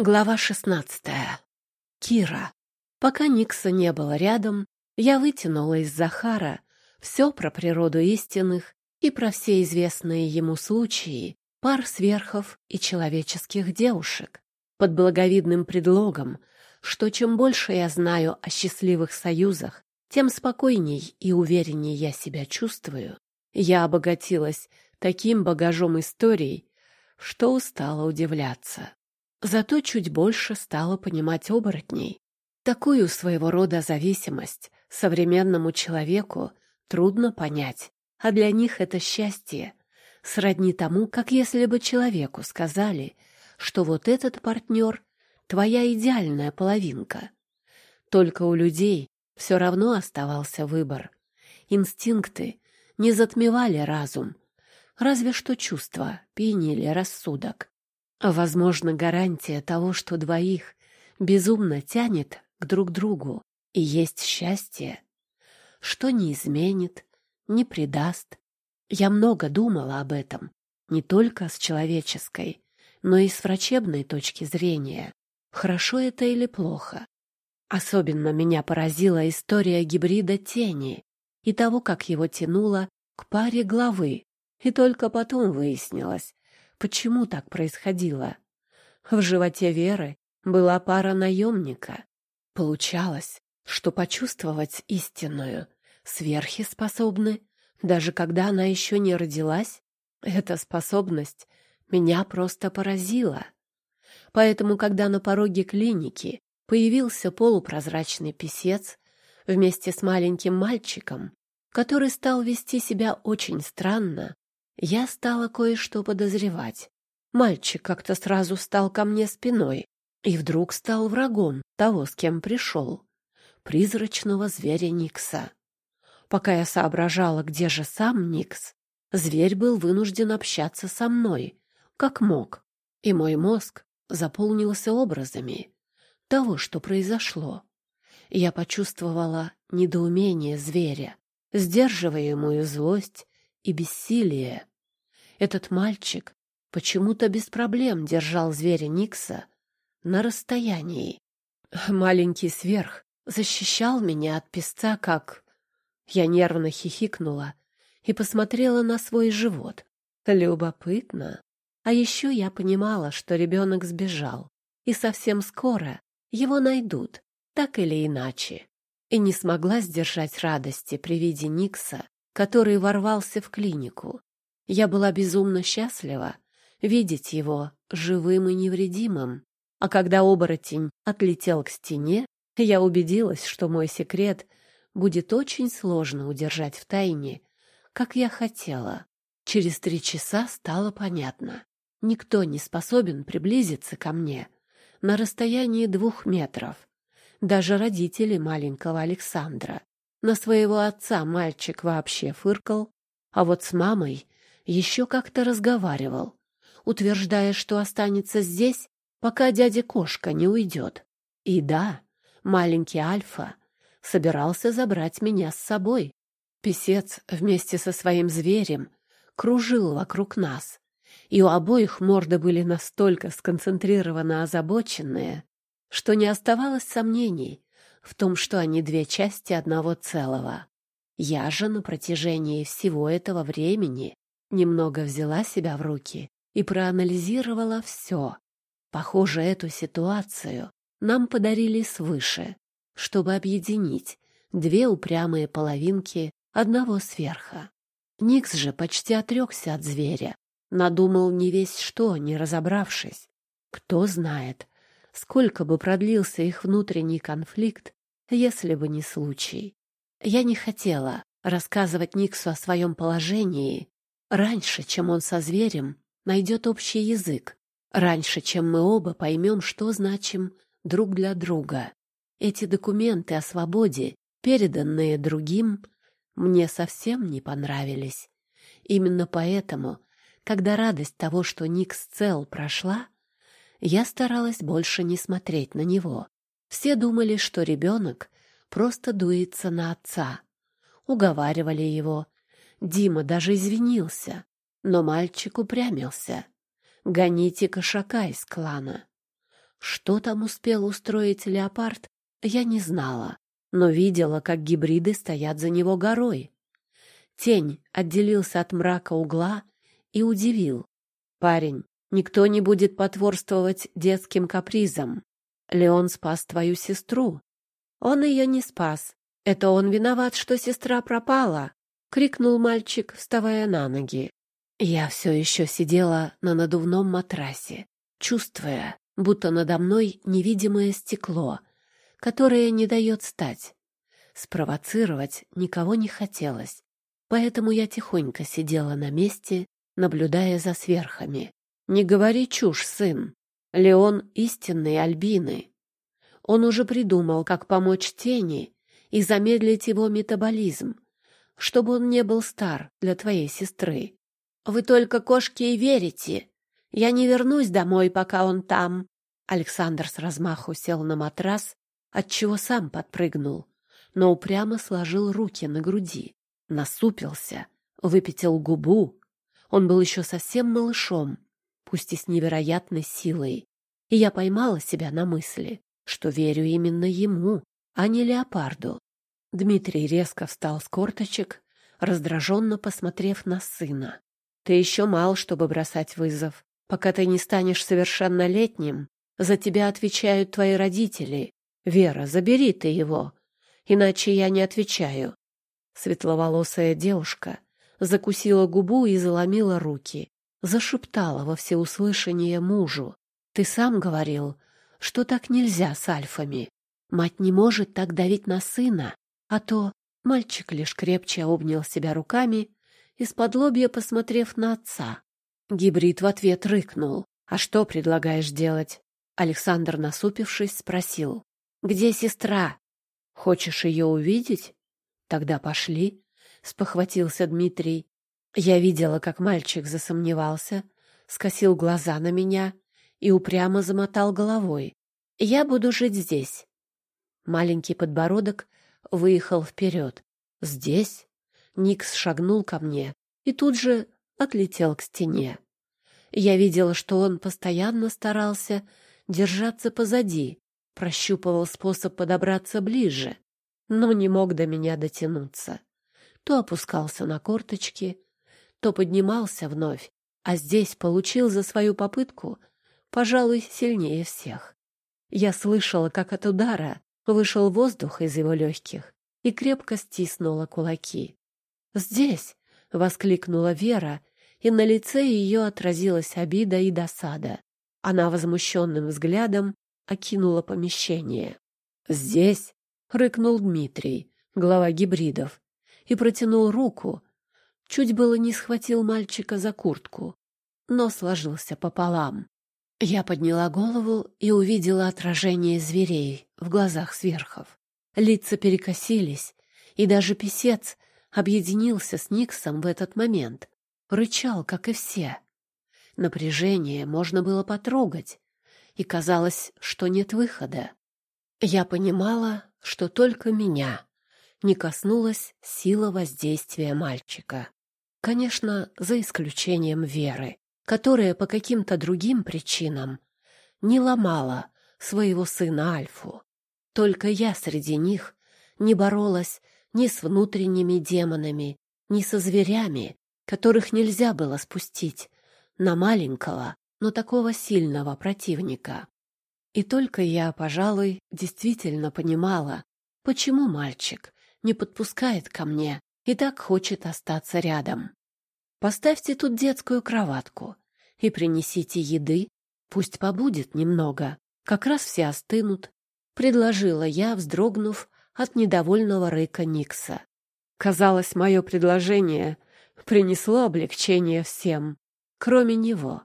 Глава шестнадцатая. Кира. Пока Никса не было рядом, я вытянула из Захара все про природу истинных и про все известные ему случаи пар сверхов и человеческих девушек, под благовидным предлогом, что чем больше я знаю о счастливых союзах, тем спокойней и увереннее я себя чувствую. Я обогатилась таким багажом историй, что устала удивляться. Зато чуть больше стала понимать оборотней. Такую своего рода зависимость современному человеку трудно понять, а для них это счастье. Сродни тому, как если бы человеку сказали, что вот этот партнер — твоя идеальная половинка. Только у людей все равно оставался выбор. Инстинкты не затмевали разум, разве что чувства пьянили рассудок. Возможно, гарантия того, что двоих безумно тянет к друг другу и есть счастье, что не изменит, не предаст. Я много думала об этом, не только с человеческой, но и с врачебной точки зрения. Хорошо это или плохо? Особенно меня поразила история гибрида тени и того, как его тянуло к паре главы. И только потом выяснилось, Почему так происходило? В животе Веры была пара наемника. Получалось, что почувствовать истинную сверхи способны, даже когда она еще не родилась. Эта способность меня просто поразила. Поэтому, когда на пороге клиники появился полупрозрачный писец вместе с маленьким мальчиком, который стал вести себя очень странно, я стала кое-что подозревать. Мальчик как-то сразу стал ко мне спиной и вдруг стал врагом того, с кем пришел. Призрачного зверя Никса. Пока я соображала, где же сам Никс, зверь был вынужден общаться со мной, как мог, и мой мозг заполнился образами того, что произошло. Я почувствовала недоумение зверя, сдерживаемую злость и бессилие. Этот мальчик почему-то без проблем держал зверя Никса на расстоянии. Маленький сверх защищал меня от песца, как... Я нервно хихикнула и посмотрела на свой живот. Любопытно. А еще я понимала, что ребенок сбежал, и совсем скоро его найдут, так или иначе. И не смогла сдержать радости при виде Никса, который ворвался в клинику. Я была безумно счастлива видеть его живым и невредимым. А когда оборотень отлетел к стене, я убедилась, что мой секрет будет очень сложно удержать в тайне, как я хотела. Через три часа стало понятно. Никто не способен приблизиться ко мне на расстоянии двух метров. Даже родители маленького Александра. На своего отца мальчик вообще фыркал, а вот с мамой еще как-то разговаривал, утверждая, что останется здесь, пока дядя-кошка не уйдет. И да, маленький Альфа собирался забрать меня с собой. Песец вместе со своим зверем кружил вокруг нас, и у обоих морды были настолько сконцентрированно озабоченные, что не оставалось сомнений в том, что они две части одного целого. Я же на протяжении всего этого времени Немного взяла себя в руки и проанализировала все. Похоже, эту ситуацию нам подарили свыше, чтобы объединить две упрямые половинки одного сверха. Никс же почти отрекся от зверя, надумал не весь что, не разобравшись. Кто знает, сколько бы продлился их внутренний конфликт, если бы не случай. Я не хотела рассказывать Никсу о своем положении Раньше, чем он со зверем найдет общий язык. Раньше, чем мы оба поймем, что значим друг для друга. Эти документы о свободе, переданные другим, мне совсем не понравились. Именно поэтому, когда радость того, что Никс цел, прошла, я старалась больше не смотреть на него. Все думали, что ребенок просто дуется на отца. Уговаривали его, Дима даже извинился, но мальчик упрямился. «Гоните кошака из клана». Что там успел устроить леопард, я не знала, но видела, как гибриды стоят за него горой. Тень отделился от мрака угла и удивил. «Парень, никто не будет потворствовать детским капризам. Леон спас твою сестру». «Он ее не спас. Это он виноват, что сестра пропала», — крикнул мальчик, вставая на ноги. Я все еще сидела на надувном матрасе, чувствуя, будто надо мной невидимое стекло, которое не дает стать. Спровоцировать никого не хотелось, поэтому я тихонько сидела на месте, наблюдая за сверхами. «Не говори чушь, сын. Леон — истинный Альбины. Он уже придумал, как помочь тени и замедлить его метаболизм, чтобы он не был стар для твоей сестры. Вы только кошке и верите. Я не вернусь домой, пока он там». Александр с размаху сел на матрас, отчего сам подпрыгнул, но упрямо сложил руки на груди, насупился, выпятил губу. Он был еще совсем малышом, пусть и с невероятной силой. И я поймала себя на мысли, что верю именно ему, а не леопарду. Дмитрий резко встал с корточек, раздраженно посмотрев на сына. «Ты еще мал, чтобы бросать вызов. Пока ты не станешь совершеннолетним, за тебя отвечают твои родители. Вера, забери ты его, иначе я не отвечаю». Светловолосая девушка закусила губу и заломила руки, зашептала во всеуслышание мужу. «Ты сам говорил, что так нельзя с альфами. Мать не может так давить на сына, а то мальчик лишь крепче обнял себя руками, из-под лобья посмотрев на отца. Гибрид в ответ рыкнул. «А что предлагаешь делать?» Александр, насупившись, спросил. «Где сестра? Хочешь ее увидеть? Тогда пошли», — спохватился Дмитрий. Я видела, как мальчик засомневался, скосил глаза на меня и упрямо замотал головой. «Я буду жить здесь». Маленький подбородок выехал вперед. «Здесь?» Никс шагнул ко мне и тут же отлетел к стене. Я видела, что он постоянно старался держаться позади, прощупывал способ подобраться ближе, но не мог до меня дотянуться. То опускался на корточки, то поднимался вновь, а здесь получил за свою попытку, пожалуй, сильнее всех. Я слышала, как от удара вышел воздух из его легких и крепко стиснула кулаки. «Здесь!» — воскликнула Вера, и на лице ее отразилась обида и досада. Она возмущенным взглядом окинула помещение. «Здесь!» — рыкнул Дмитрий, глава гибридов, и протянул руку. Чуть было не схватил мальчика за куртку, но сложился пополам. Я подняла голову и увидела отражение зверей в глазах сверхов. Лица перекосились, и даже писец объединился с Никсом в этот момент. Рычал, как и все. Напряжение можно было потрогать, и казалось, что нет выхода. Я понимала, что только меня не коснулась сила воздействия мальчика. Конечно, за исключением Веры, которая по каким-то другим причинам не ломала своего сына Альфу. Только я среди них не боролась ни с внутренними демонами, ни со зверями, которых нельзя было спустить на маленького, но такого сильного противника. И только я, пожалуй, действительно понимала, почему мальчик не подпускает ко мне и так хочет остаться рядом. Поставьте тут детскую кроватку и принесите еды, пусть побудет немного, как раз все остынут, предложила я, вздрогнув от недовольного рыка Никса. Казалось, мое предложение принесло облегчение всем, кроме него.